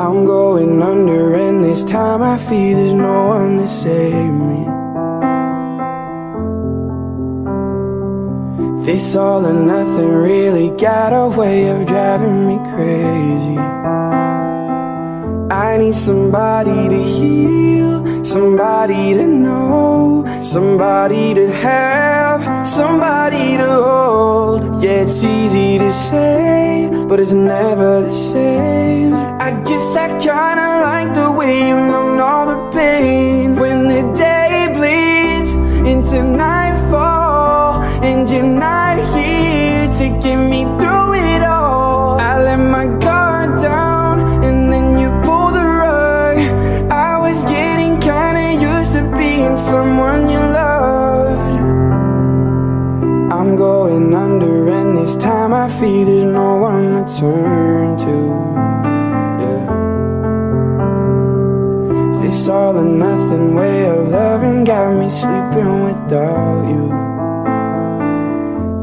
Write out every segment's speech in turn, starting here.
I'm going under, and this time I feel there's no one to save me. This all or nothing really got a way of driving me crazy. I need somebody to heal, somebody to know, somebody to have, somebody to hold. Yeah, it's easy to say, but it's never the same. I guess I kinda like the way you numb all the pain when the day bleeds into nightfall and you're not here to get me through it all. I let my guard down and then you pull the rug. I was getting kinda used to being someone you loved. I'm going under, and this time I feel there's no one to turn All or nothing way of loving got me sleeping without you.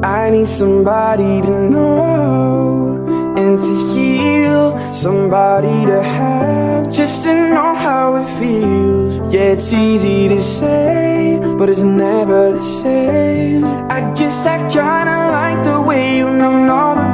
I need somebody to know and to heal, somebody to have, just to know how it feels. Yeah, it's easy to say, but it's never the same. I guess I kinda like the way you numb all the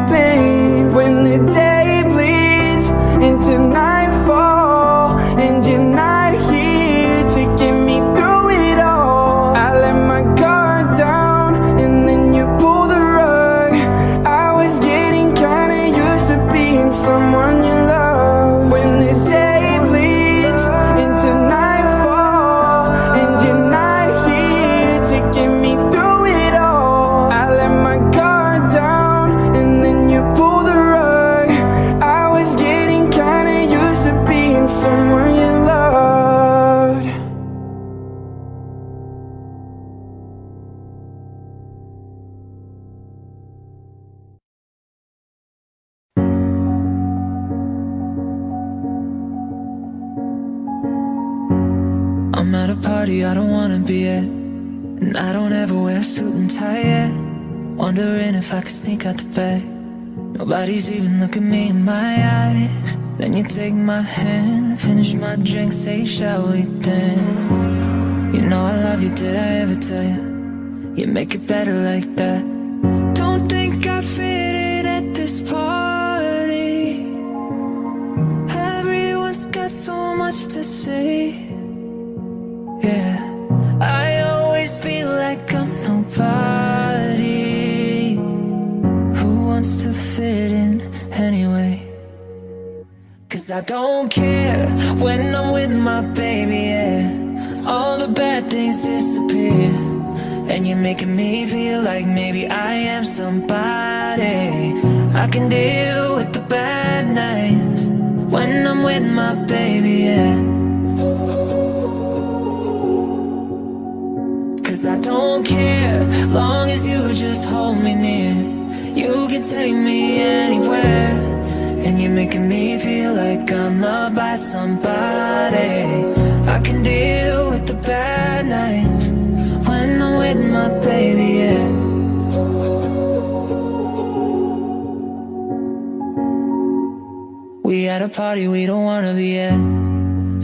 Wondering if I could sneak out the back. Nobody's even looking me in my eyes. Then you take my hand, finish my drink, say, shall we dance? You know I love you, did I ever tell you? You make it better like that. Don't think I fit I don't care when I'm with my baby, yeah. All the bad things disappear. And you're making me feel like maybe I am somebody. I can deal with the bad nights when I'm with my baby, yeah. Cause I don't care, long as you just hold me near. You can take me anywhere. And you're making me feel like I'm loved by somebody. I can deal with the bad nights when I'm with my baby, yeah. We at a party we don't wanna be at.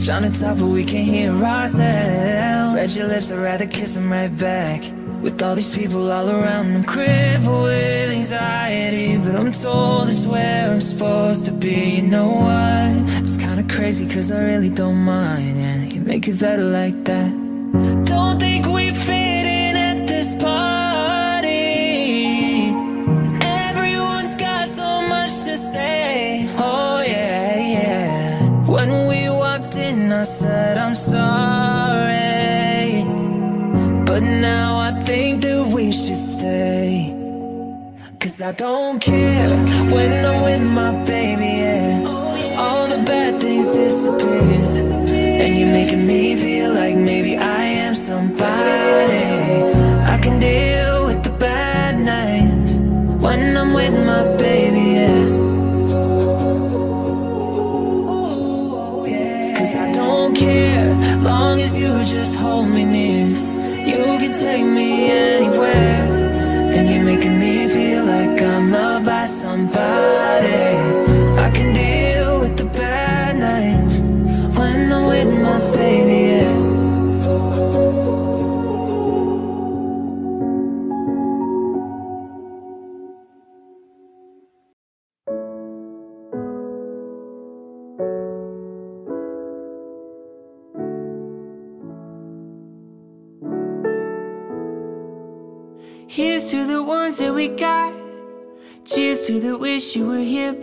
Trying to talk, but we can't hear ourselves. Red your lips, I'd rather kiss them right back. With all these people all around, I'm crippled with anxiety. But I'm told it's where I'm supposed to be. You know what? It's kinda crazy, cause I really don't mind. And you make it better like that. Don't think we fit in at this party. Cause I don't care when I'm with my baby, yeah. All the bad things disappear. And you're making me feel like maybe I am somebody. I can deal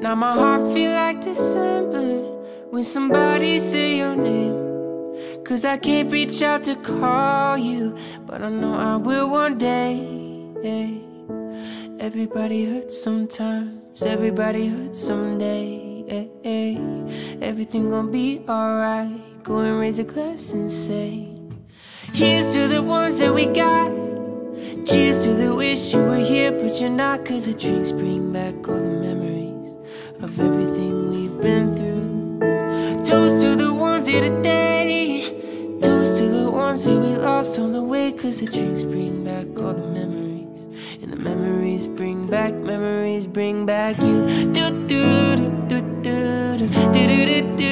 Now my heart feel like December when somebody say your name. Cause I can't reach out to call you, but I know I will one day. Everybody hurts sometimes, everybody hurts someday. Everything gonna be alright. Go and raise a glass and say, Here's to the ones that we got. Cheers to the wish you were here, but you're not. Cause the drinks bring back all the memories of everything we've been through. Toast to the ones here today. Toast to the ones that we lost on the way. Cause the drinks bring back all the memories. And the memories bring back, memories bring back you. Do, do, do, do, do, do, do, do.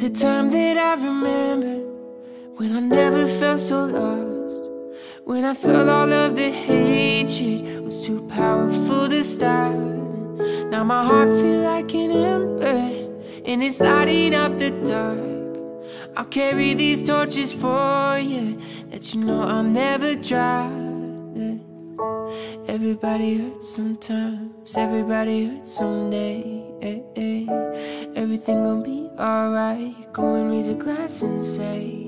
There's a time that I remember when I never felt so lost. When I felt all of the hatred was too powerful to stop. Now my heart feels like an ember and it's lighting up the dark. I'll carry these torches for you that you know I'll never drop. Everybody hurts sometimes, everybody hurts someday. Everything gon' be alright. Go and raise a glass and say,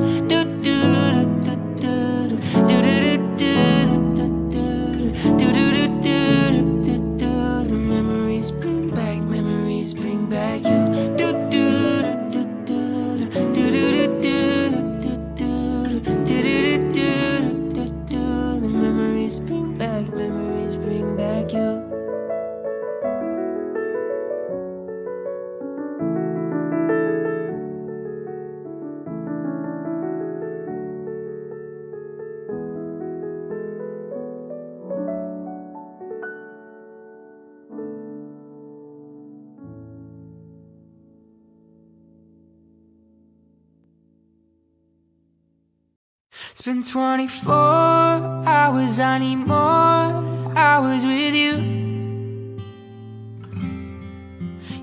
It's been 24 hours, I need more hours with you.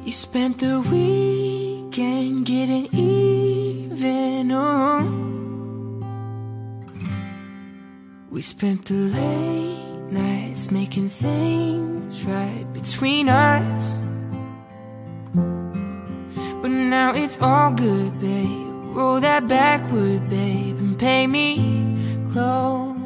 You spent the weekend getting even. Oh. We spent the late nights making things right between us. But now it's all good, babe. Roll that backward, babe, pay me close.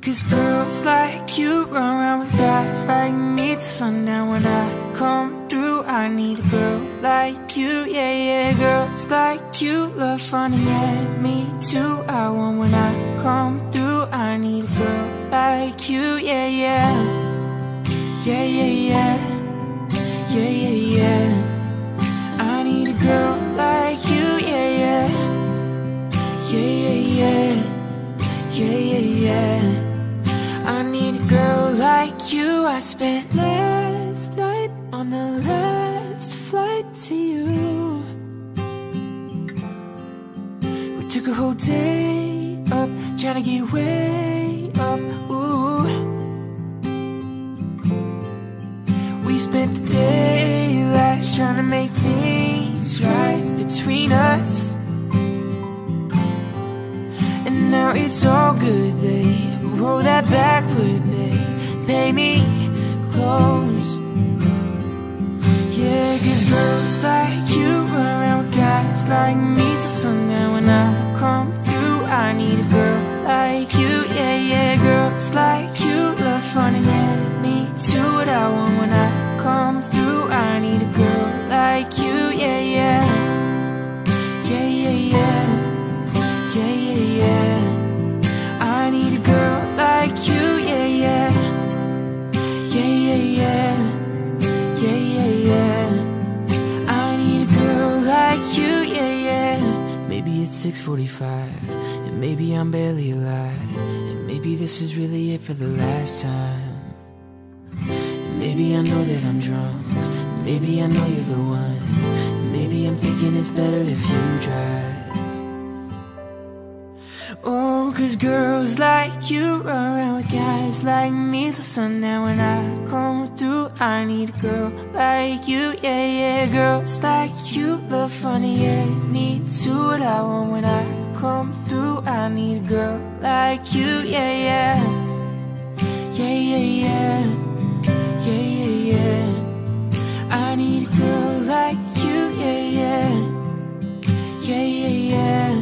Cause girls like you run around with guys like me till sundown. When I come through, I need a girl like you, yeah, yeah. Girls like you love fun, at me too. I want when I come through, I need a girl like you, yeah, yeah. Yeah, yeah, yeah. Yeah, yeah, yeah. I need a girl Yeah, yeah, yeah. I need a girl like you. I spent last night on the last flight to you. We took a whole day up, trying to get way up. Ooh. We spent the daylight trying to make things right between us. now it's all good, babe. Roll that backward, babe. Pay me close. Yeah, cause girls like you run around with guys like me Till sundown. When I come through I need a girl like you, yeah, yeah Girls like you love fun and at me. To what I want. When I come through I need a girl 6:45, and maybe I'm barely alive, and maybe this is really it for the last time. And maybe I know that I'm drunk, maybe I know you're the one, maybe I'm thinking it's better if you drive. Oh, cause girls like you run around with guys like me till sundown. When I come through, I need a girl like you, yeah, yeah. Girls like you love funny, yeah. Need to what I want when I come through. I need a girl like you, yeah, yeah. Yeah, yeah, yeah. Yeah, yeah, yeah. I need a girl like you, yeah. Yeah, yeah, yeah. Yeah,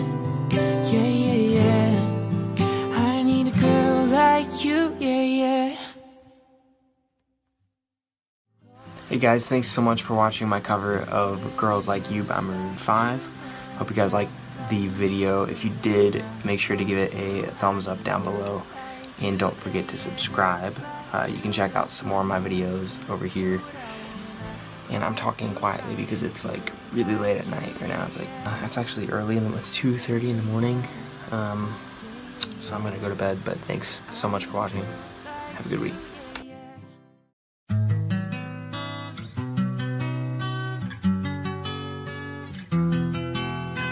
Hey guys, thanks so much for watching my cover of Girls Like You by Maroon 5. Hope you guys liked the video. If you did, make sure to give it a thumbs up down below. And don't forget to subscribe. Uh, you can check out some more of my videos over here. And I'm talking quietly because it's like really late at night right now. It's like, uh, it's actually early, and it's 2.30 in the morning. Um, so I'm gonna go to bed, but thanks so much for watching. Have a good week.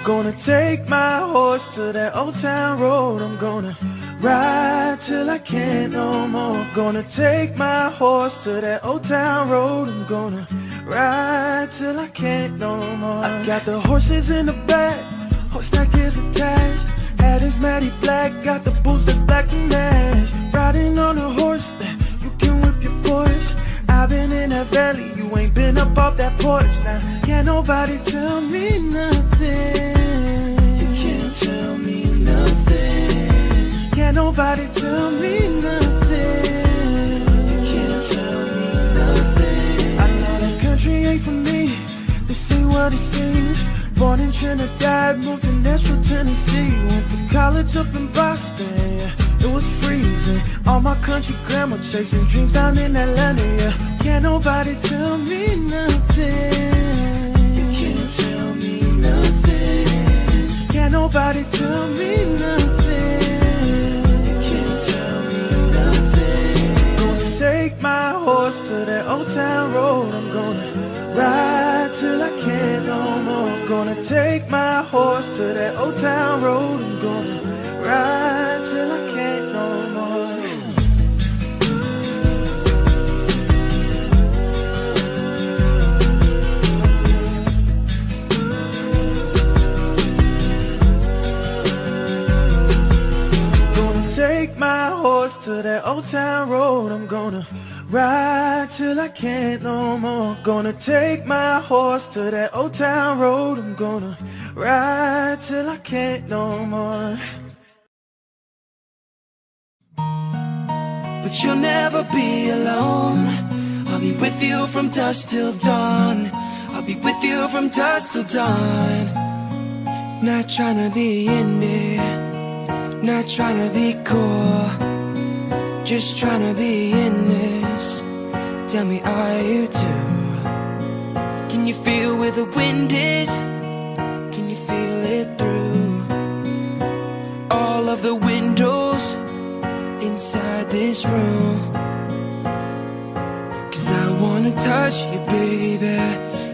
Gonna take my horse to that old town road. I'm gonna ride till I can't no more. Gonna take my horse to that old town road. I'm gonna ride till I can't no more. I got the horses in the back, horse stack is attached. Hat is matty black, got the boots that's black to match. Riding on a horse that you can whip your Porsche. I've been in that valley, you ain't been up off that porch now. Can't nobody tell me nothing. Can't nobody tell me nothing. You can't tell me nothing. I know that country ain't for me. This ain't what it seems. Born in Trinidad, moved to Nashville, Tennessee. Went to college up in Boston. It was freezing. All my country grandma chasing dreams down in Atlanta. Yeah. Can't nobody tell me nothing. You can't tell me nothing. Can't nobody tell me nothing. My horse to that old town road. I'm gonna ride till I can't no more. I'm Gonna take my horse to that old town road. I'm gonna ride till I can't no more. Gonna take my horse to that old town road. I'm gonna ride till I can't no more. Gonna take my horse to that old town road. I'm gonna ride till I can't no more. But you'll never be alone. I'll be with you from dusk till dawn. I'll be with you from dusk till dawn. Not trying to be in there. Not trying to be cool, just trying to be in Tell me, are you too? Can you feel where the wind is? Can you feel it through all of the windows inside this room? Cause I wanna touch you, baby,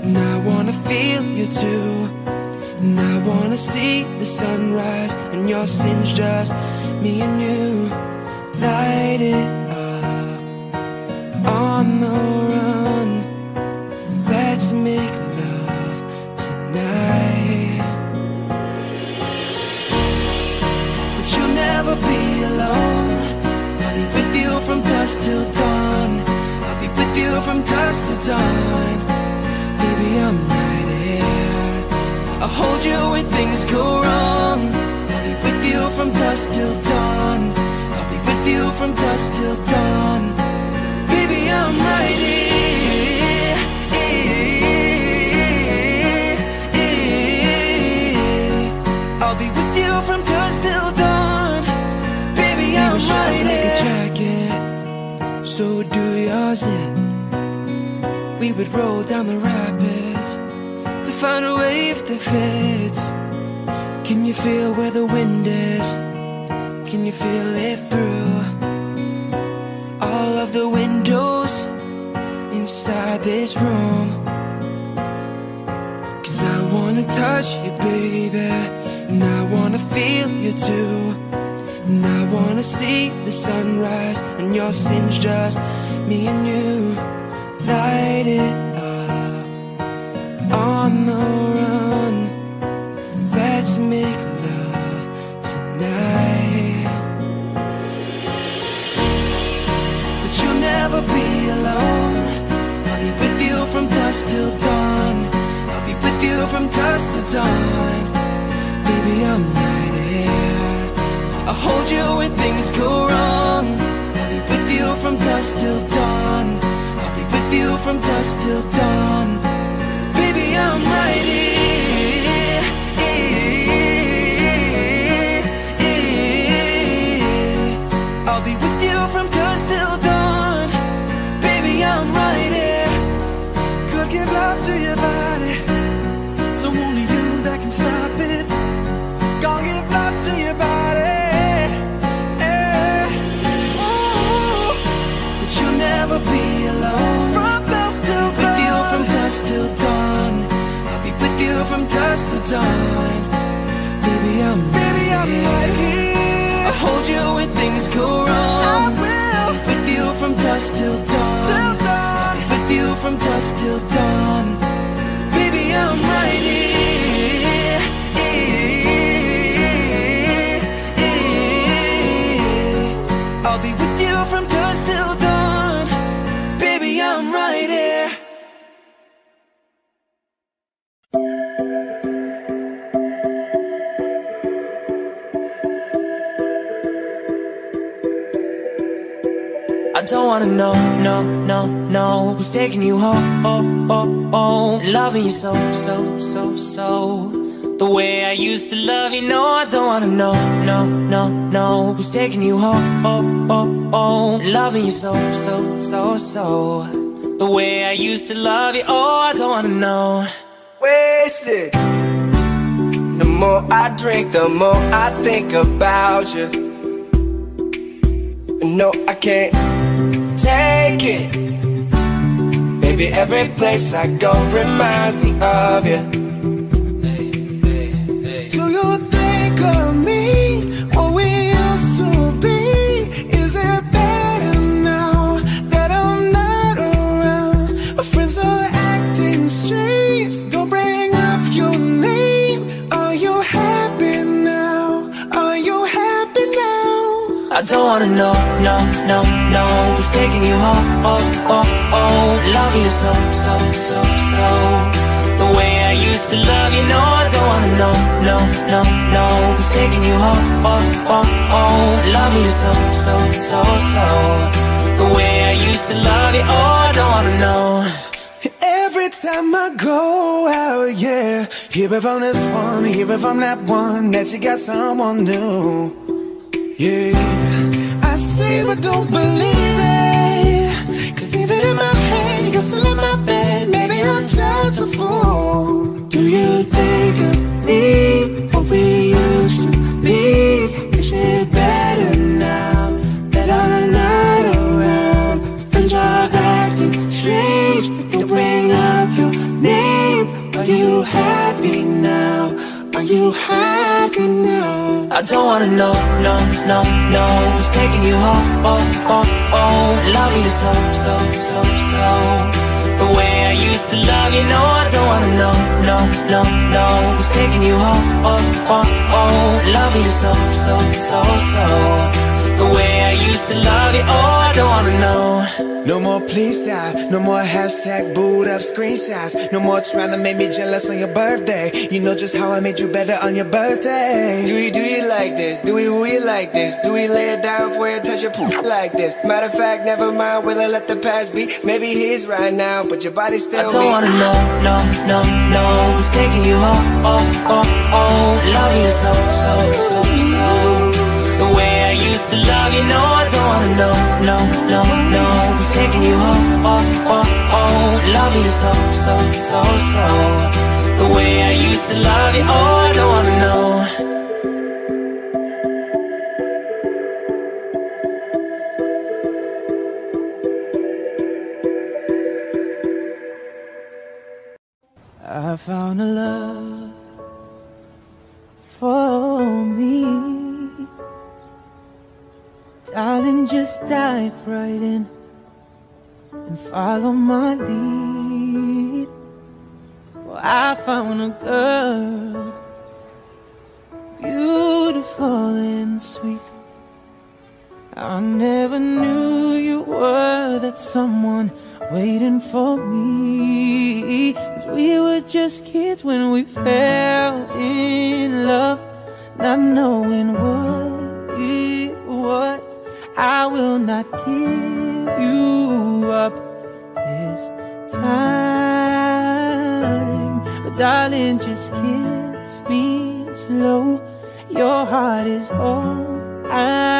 and I wanna feel you too. And I wanna see the sunrise and your sins just me and you light it on the run. Let's make love tonight. But you'll never be alone. I'll be with you from dusk till dawn. I'll be with you from dusk till dawn. Baby, I'm right here. I'll hold you when things go wrong. I'll be with you from dusk till dawn. I'll be with you from dusk till dawn. Baby, I'm right here. I'll be with you from dusk till dawn. Baby, I'm right. Like a jacket, so do yours. It. We would roll down the rapids to find a wave that fits. Can you feel where the wind is? Can you feel it through all of the windows inside this room? Cause I wanna touch you, baby, and I wanna feel you too. And I wanna see the sunrise and your sins just me and you. Light it up on the run. Let's make love tonight. Never be alone. I'll be with you from dusk till dawn. I'll be with you from dusk till dawn. Baby, I'm right here. I'll hold you when things go wrong. I'll be with you from dusk till dawn. I'll be with you from dusk till dawn. Baby, I'm right here. Dusk. Baby, I'm baby, I'm right here. I'll hold you when things go wrong. I will. With you from dusk till dawn. Till dawn. With you from dusk till dawn. Baby, I'm right here. Wanna know, no, no, no Who's taking you home, oh, oh, oh Loving you so, so, so, so. The way I used to love you, no I don't wanna know, no, no, no Who's taking you home, oh, oh, oh Loving you so, so, so, so. The way I used to love you, oh I don't wanna know. Wasted. The more I drink, the more I think about you. No, I can't take it. Baby, every place I go reminds me of you. Do you think of me? What we used to be? Is it better now that I'm not around? My friends are acting strange. Don't bring up your name. Are you happy now? Are you happy now? I don't wanna know, no, no, no Taking you home, oh, oh, oh. Loving you so, so, so, so. The way I used to love you, no I don't wanna know, no, no, no. Who's taking you home, oh, oh, oh. Loving you so, so, so, so. The way I used to love you, oh I don't wanna know. Every time I go out, yeah. Hear it from this one, hear it from that one That you got someone new. Yeah. I see but don't believe Cause even in my head, you're still in my bed Maybe I'm just a fool Do you think of me? What we used to be? Is it better now that I'm not around? Friends are acting strange Don't bring up your name Are you happy? Are you happy now? I don't wanna know, no, no, no. Who's taking you home, oh, oh, oh Loving you so, so, so, so. The way I used to love you, no I don't wanna know, no, no, no. Who's taking you home, oh, oh, oh Loving you so, so, so, so. The way used to love you, oh I don't wanna know No more please stop, no more hashtag boot up screenshots No more trying to make me jealous on your birthday You know just how I made you better on your birthday Do we do you like this? Do we we like this? Do we lay it down for you, touch your poop like this? Matter of fact, never mind whether let the past be Maybe he's right now, but your body's still I don't me. wanna know, no, no, no Who's taking you home, oh, oh, oh Loving you so, so, so, so The used to love you, no I don't wanna know, no, no, no Who's taking you home, oh, oh, oh Loving you so, so, so, so The way I used to love you. Oh, I don't wanna know. I found a love just dive right in and follow my lead. Well, I found a girl, beautiful and sweet. I never knew you were that someone waiting for me. Cause we were just kids when we fell in love, not knowing what will not give you up this time. But darling, just kiss me slow. Your heart is all I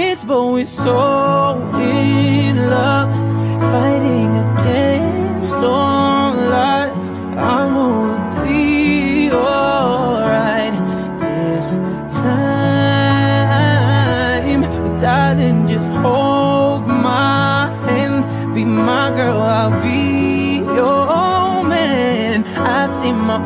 but we're so in love, fighting against all odds. I'm gonna be alright this time. But darling, just hold my hand, be my girl, I'll be your man. I see my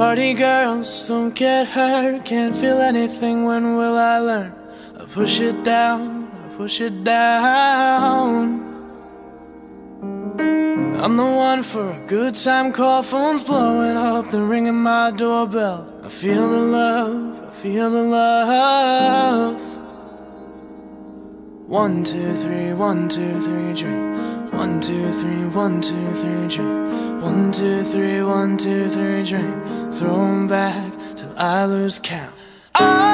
Party girls, don't get hurt. Can't feel anything. When will I learn? I push it down, I push it down. I'm the one for a good time call. Phone's blowing up, then ringing my doorbell. I feel the love, I feel the love. One, two, three, one, two, three, drink. One, two, three, one, two, three, drink. One, two, three, one, two, three, drink. Throw 'em back till I lose count. I'm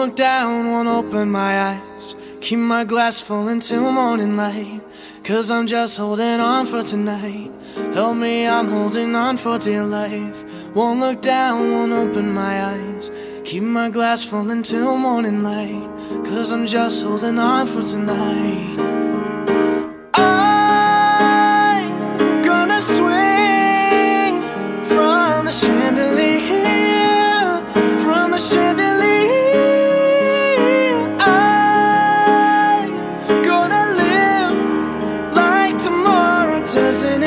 look down, won't open my eyes. Keep my glass full until morning light. Cause I'm just holding on for tonight. Help me, I'm holding on for dear life. Won't look down, won't open my eyes. Keep my glass full until morning light. Cause I'm just holding on for tonight.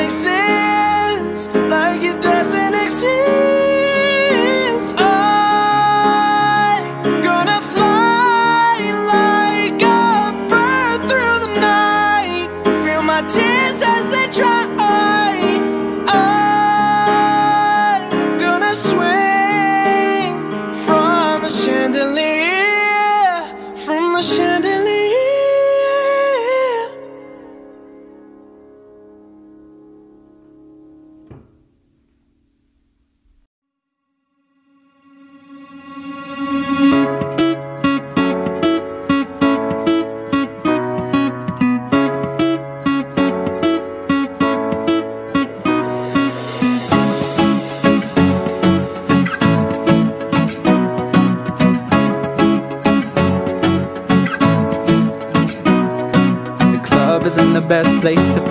Exist,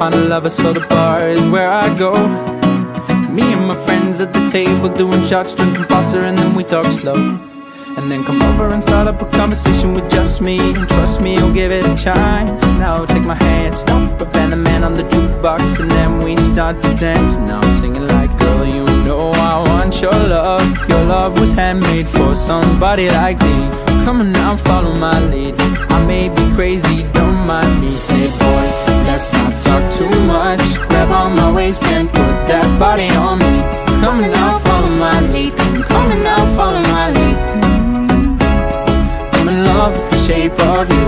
find a lover, so the bar is where I go. Me and my friends at the table doing shots, drinking faster, and then we talk slow. And then come over and start up a conversation with just me. And trust me, you'll give it a chance. Now take my hand, stop and the man on the jukebox, and then we start to dance. And now I'm singing like, girl, you know I want your love. Your love was handmade for somebody like me. Come on now, follow my lead. I may be crazy, don't mind me. Say, boy, let's not talk too much. Grab on my waist and put that body on me. Come now, follow my lead. Come now, follow my lead. I'm in love with the shape of you.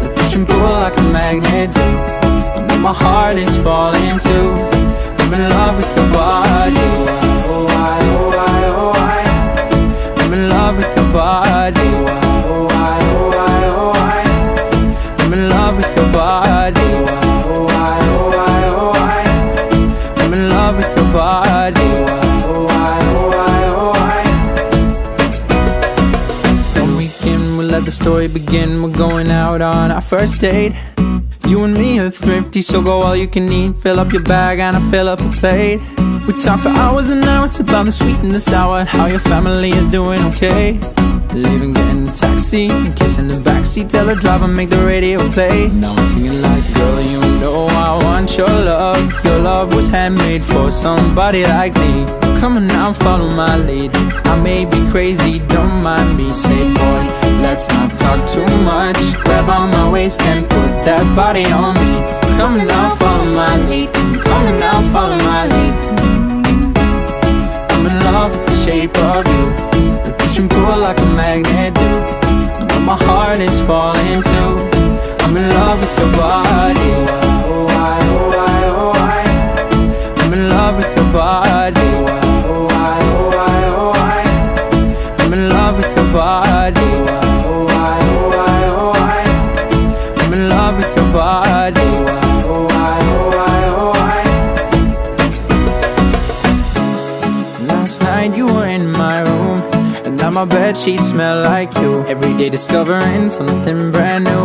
The push and pull like a magnet do. My heart is falling too. I'm in love with your body. Let the story begin. We're going out on our first date. You and me are thrifty, so go all you can eat. Fill up your bag and I fill up a plate. We talk for hours and hours about the sweet and the sour and how your family is doing okay. Leaving, getting a taxi and kissing the backseat. Tell the driver make the radio play. Now I'm singing like, girl, you know I want your love. Your love was handmade for somebody like me. Come on now, follow my lead. I may be crazy, don't mind me. Say, boy, let's not talk too much. Grab on my waist and put that body on me. Come now, follow my lead. Come now, follow my lead. I'm in love with the shape of you. The push and pull like a magnet do. But my heart is falling too. I'm in love with your body. Oh, I, oh, I, oh, I. I'm in love with your body. bed sheets smell like you. Every day discovering something brand new.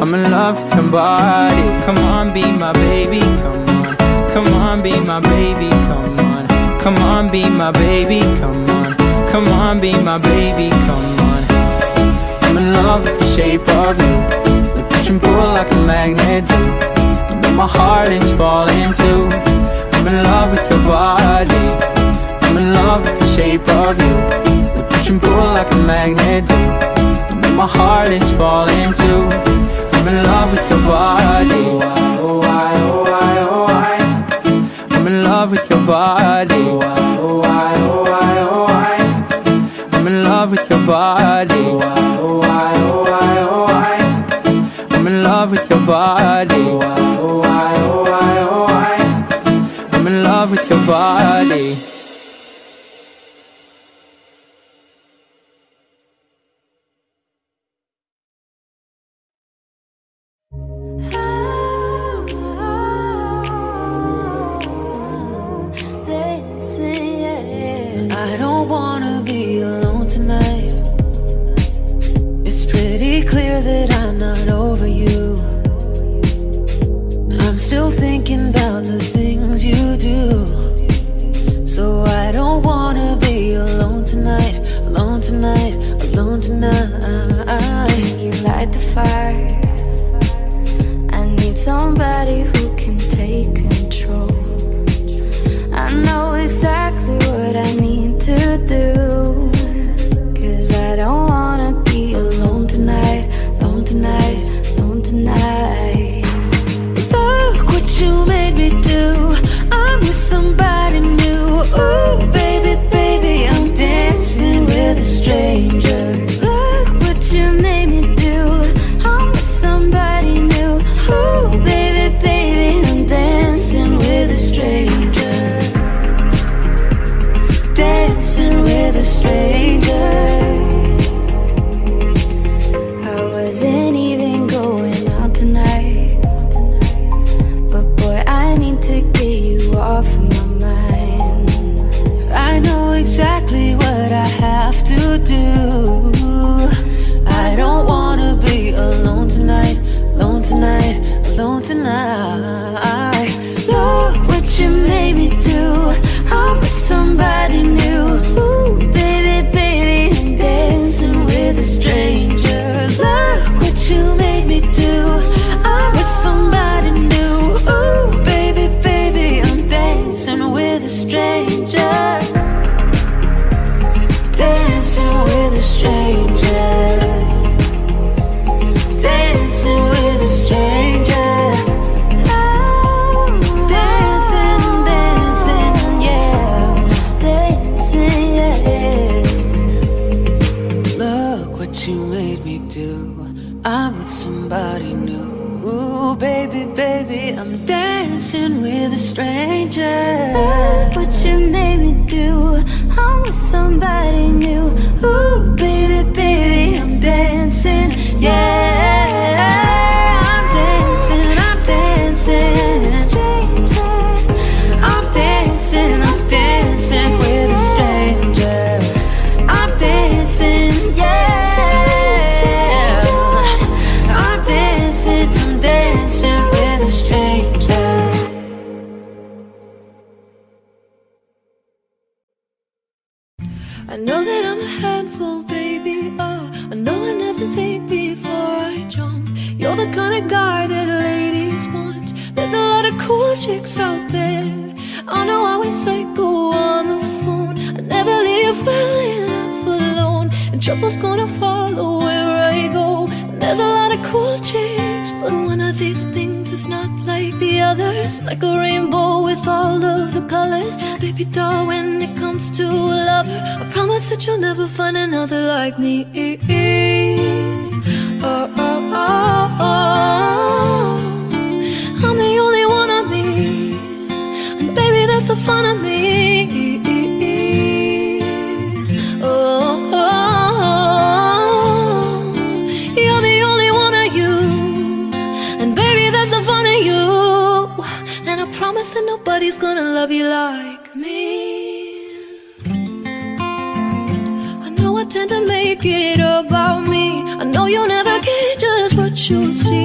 I'm in love with your body Come on, be my baby, come on. Come on, be my baby, come on. Come on, be my baby, come on. Come on, be my baby, come on. I'm in love with the shape of you. You push and pull like a magnet do. My heart is falling too. I'm in love with your body. I'm in love with the shape of you push and pull like a magnet do. And my heart is falling too. I'm in love with your body. Oh, I, oh, I, oh, I, I'm in love with your body. Oh, I, oh, I, oh, I, oh, I, I'm in love with your body. Oh, I, oh, I, oh, I, oh, I, I'm in love with your body.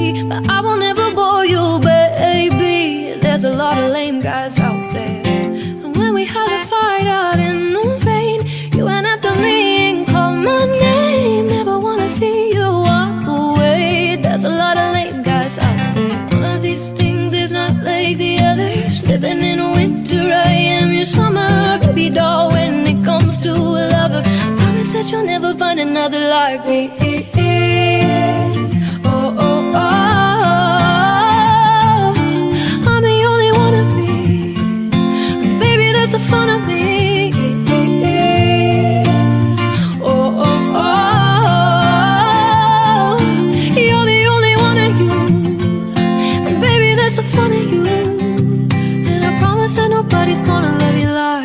But I will never bore you, baby. There's a lot of lame guys out there. And when we had a fight out in the rain You went after me and called my name. Never wanna see you walk away. There's a lot of lame guys out there. One of these things is not like the others. Living in winter, I am your summer. Baby doll, when it comes to a lover promise that you'll never find another like me. front of you And I promise that nobody's gonna love you like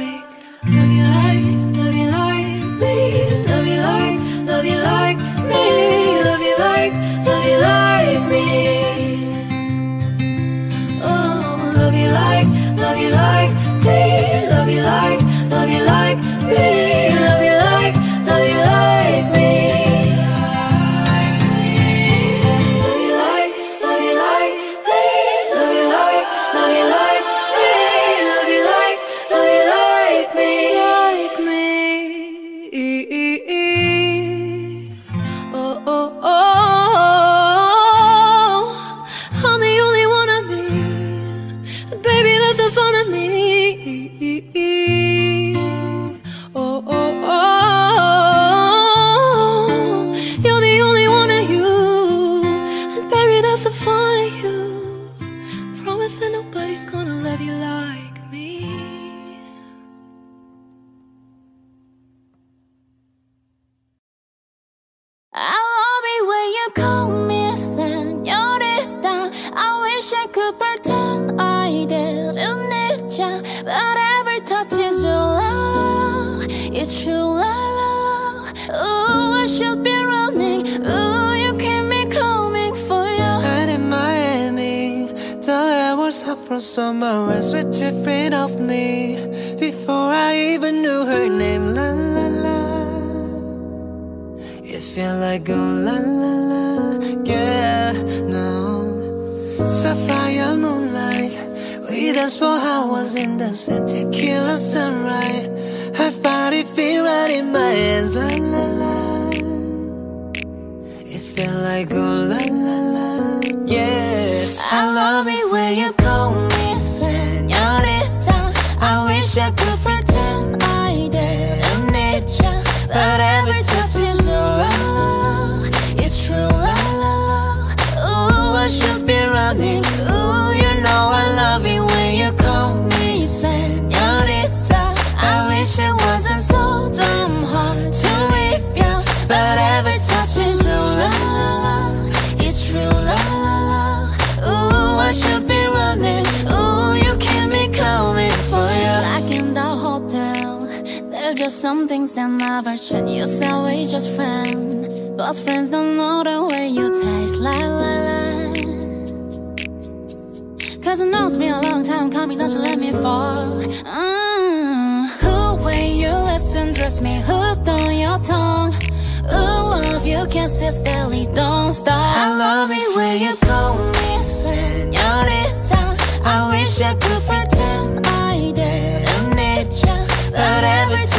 was up from somewhere else with dripping off me before I even knew her name. La la la, it felt like oh la la la, yeah. No, sapphire moonlight, we danced for hours in the sun, tequila sunrise. Her body feel right in my hands. La la la, it felt like oh la la la, yeah. I love it when you. There's some things that never change. You say we just friends, but friends don't know the way you taste. La la la. Cause it knows me a long time coming, don't you let me fall. Mm. Who way you listen, dress me hooked on your tongue. Who love you can sit steadily, don't stop. I love it when you call me señorita. I wish I could pretend I didn't need you, but every time.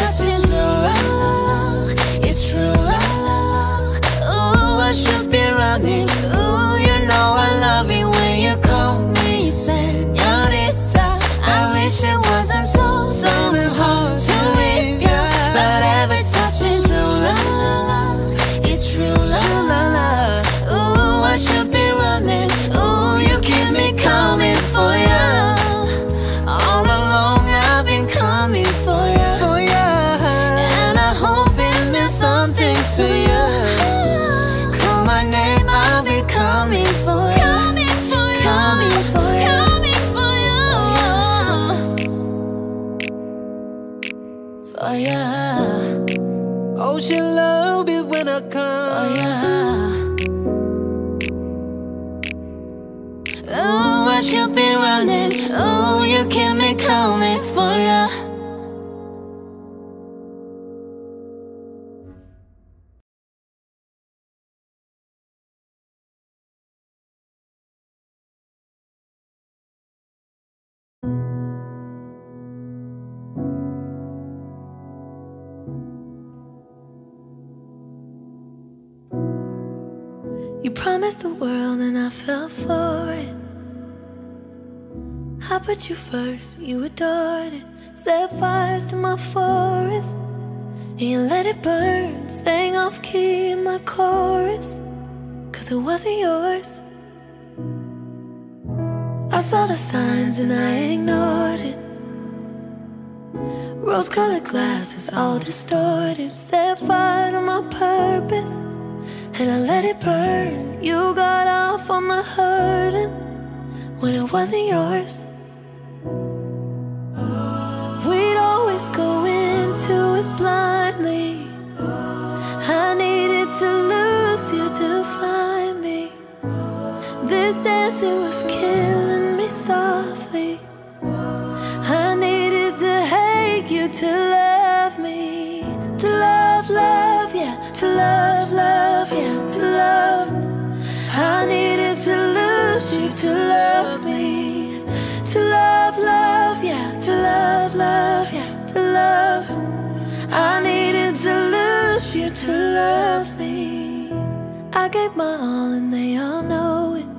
put you first, you adored it. Set fires to my forest, and you let it burn. Sang off key in my chorus, cause it wasn't yours. I saw the signs and I ignored it. Rose colored glasses all distorted. Set fire to my purpose, and I let it burn. You got off on the hurting when it wasn't yours. Gave my all and they all know it.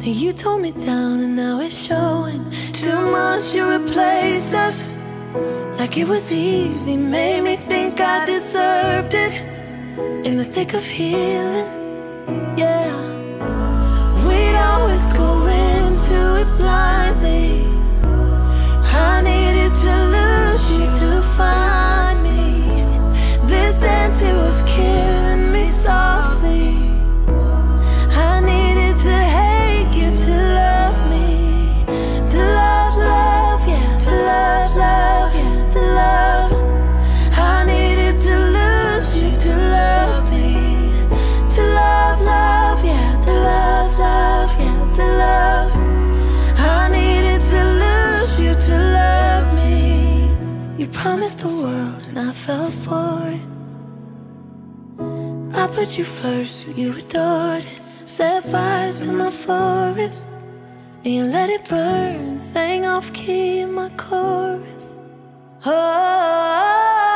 Then you tore me down and now it's showing. Too much you replaced us. Like it was easy, made me think I deserved it. In the thick of healing, yeah. We'd always go into it blindly. I needed to lose you to find softly. I needed to hate you to love me. To love, love, yeah. To love, love, yeah. To love. I needed to lose you to love me. To love, love, yeah. To love, love, yeah. To love. I needed to lose you to love me. You promised put you first, you adored it. Set fires to my forest, and you let it burn. Sang off key in my chorus. Oh,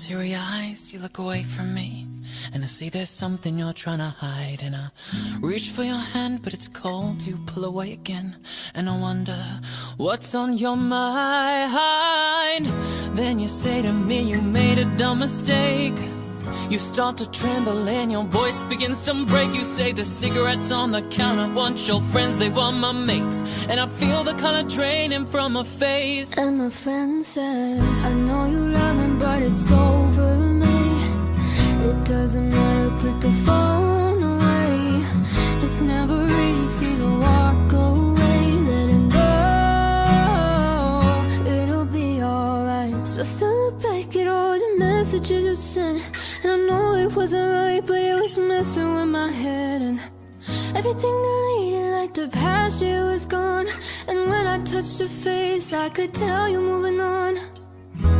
and teary eyes. You look away from me, and I see there's something you're trying to hide. And I reach for your hand, but it's cold. You pull away again, and I wonder what's on your mind. Then you say to me, You made a dumb mistake. You start to tremble and your voice begins to break. You say the cigarettes on the counter want your friends, they want my mates. And I feel the color draining from my face. And my friend said, I know you love it's over, mate. It doesn't matter, put the phone away. It's never easy to walk away, let him go. It'll be alright. So send it back at all the messages you sent. And I know it wasn't right, but it was messing with my head. And everything deleted, like the past year was gone. And when I touched your face, I could tell you moving on.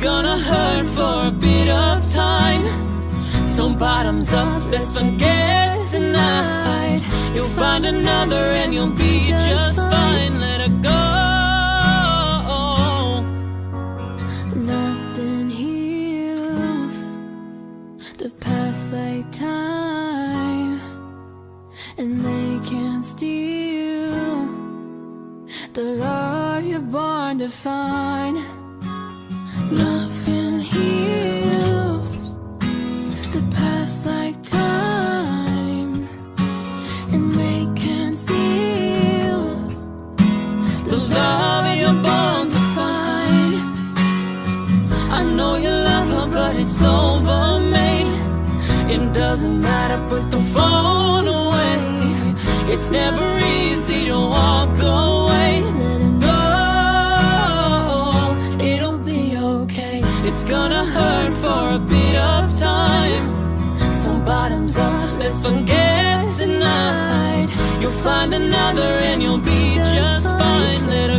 gonna hurt for a bit of time. So bottoms up, let's forget tonight. You'll find another and you'll be just fine. Let her go. Nothing heals the past like time, and they can't steal the love you're born to find. Nothing heals the past like time, and they can't steal The love you're born to find. I know you love her, but it's over, mate. It doesn't matter, put the phone away. It's never easy to walk away. Gonna hurt for a bit of time. Some bottoms up, let's forget tonight. You'll find another and you'll be just fine. Let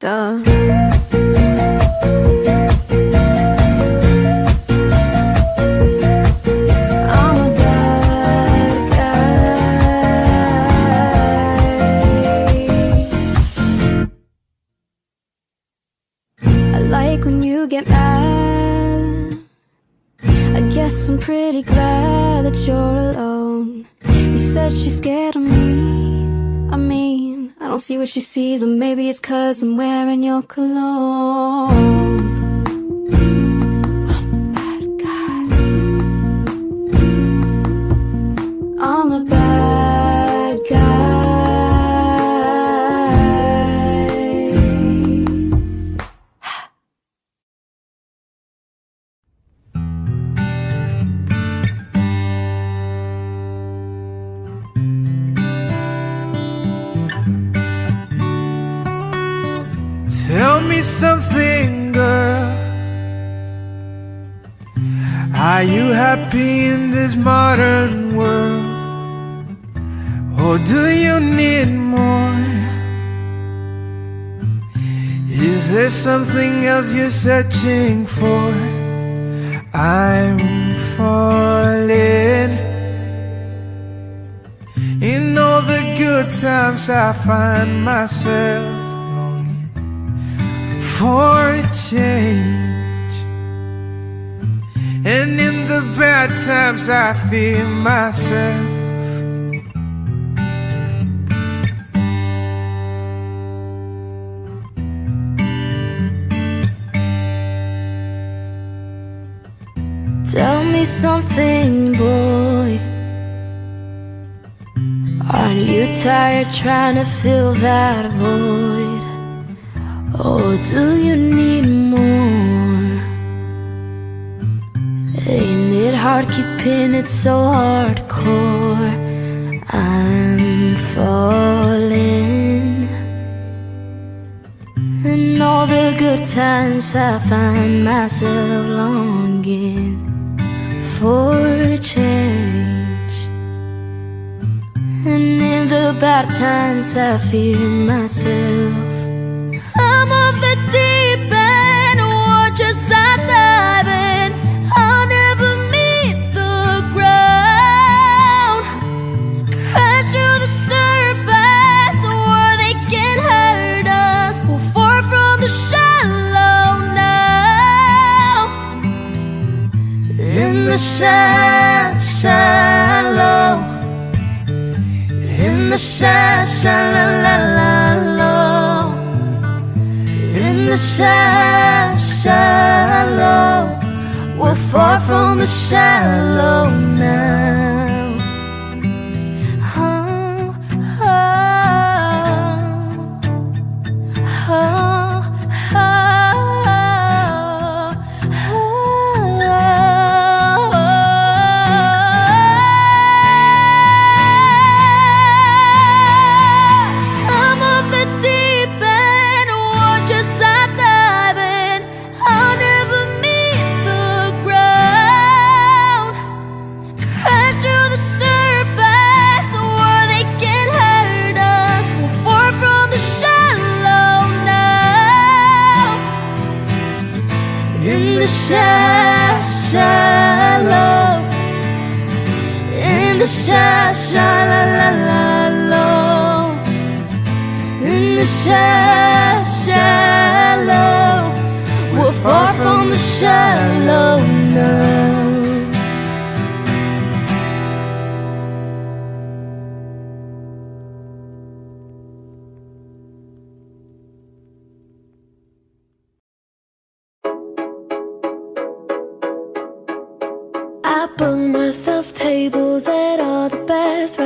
Duh. It's cause I'm wearing your cologne. You're searching for? I'm falling. In all the good times, I find myself longing for a change. And in the bad times, I feel myself. Me something, boy. Aren't you tired trying to fill that void? Or do you need more? Ain't it hard keeping it so hardcore? I'm falling. In all the good times, I find myself longing for a change. And in the bad times, I fear myself. I'm of the deep the sha- shallow. In the sha- shallow. In the sha- shallow. We're far from the shallow now. In the sha- shallow. In the sha- shallow. In the sha- shallow. We're far from the shallow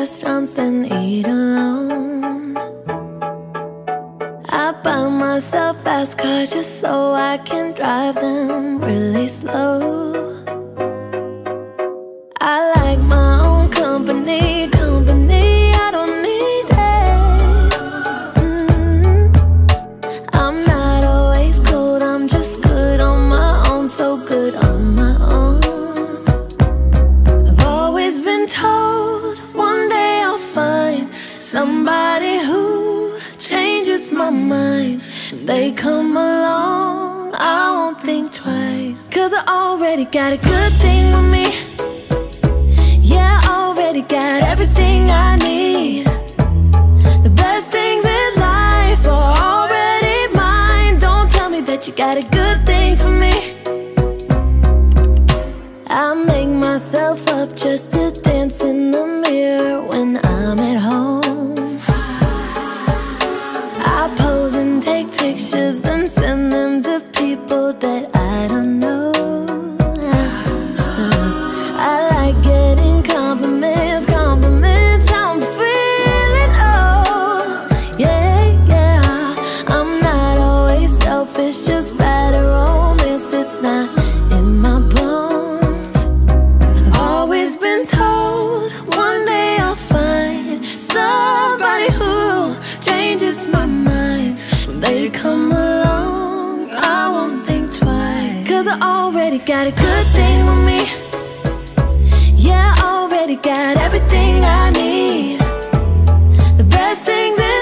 restaurants, then eat alone. I buy myself fast cars just so I can drive them really slow. They come along, I won't think twice. Cause I already got a good thing with me. Yeah, I already got everything I need. The best things in life are already mine. Don't tell me that you got a good thing for me. I make myself up just to dance in the mirror when I'm at already got a good thing with me. Yeah, I already got everything I need. The best things in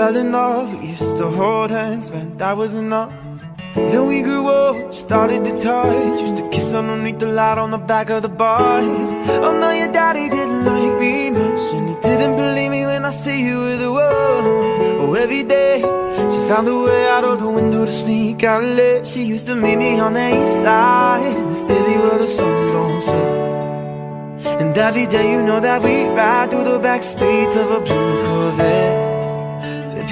fell in love. We used to hold hands, man, that was enough. Then we grew up, started to touch. Used to kiss underneath the light on the back of the bus. Oh no, your daddy didn't like me much, and he didn't believe me when I say you were the one. Oh, every day she found a way out of the window to sneak out late. She used to meet me on the east side, in the city where the sun don't set. And every day you know that we ride through the back streets of a blue Corvette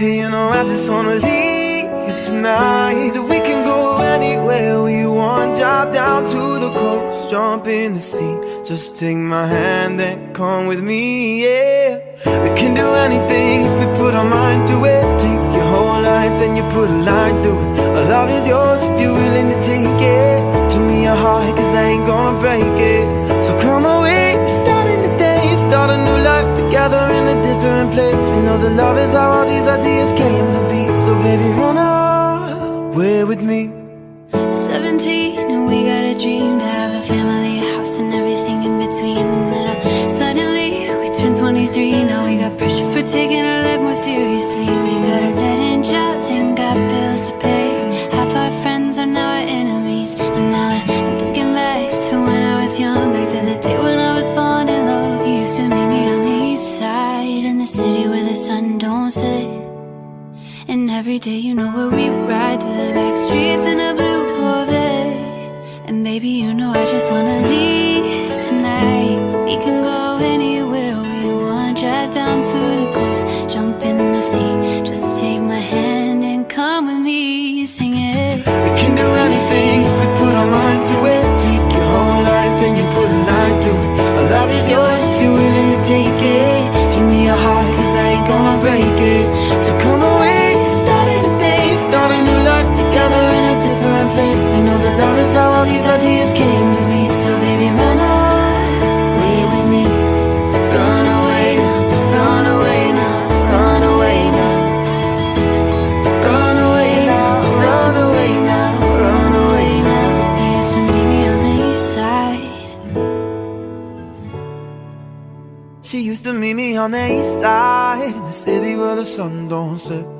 You know I just wanna leave tonight. We can go anywhere we want. Drive down to the coast, jump in the sea. Just take my hand and come with me, yeah. We can do anything if we put our mind to it. Take your whole life, then you put a line through it. My love is yours if you're willing to take it. Give me your heart, cause I ain't gonna break it. So come away, starting the day Start a new life together in a place We know that love is how all these ideas came to be So baby, run away with me 17 and we got a dream to have a family, a house and everything in between. And then uh, suddenly we turned 23. Now we got pressure for taking our life more seriously. We got our dead end jobs every day, you know where we ride through the back streets in a blue Corvette. And baby, you know I just wanna leave tonight. We can go anywhere we want, drive down to the coast, jump in the sea. Just take my hand and come with me, sing it. We can do anything if we put our minds to it Take your whole life, then you put a line through it My love is yours if you're willing to take all these ideas came to be So baby, run away with me Run away, run away now, run away now Run away now, run away now, run away now. To meet me on the east side. She used to meet me on the east side in the city where the sun don't set.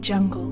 Jungle.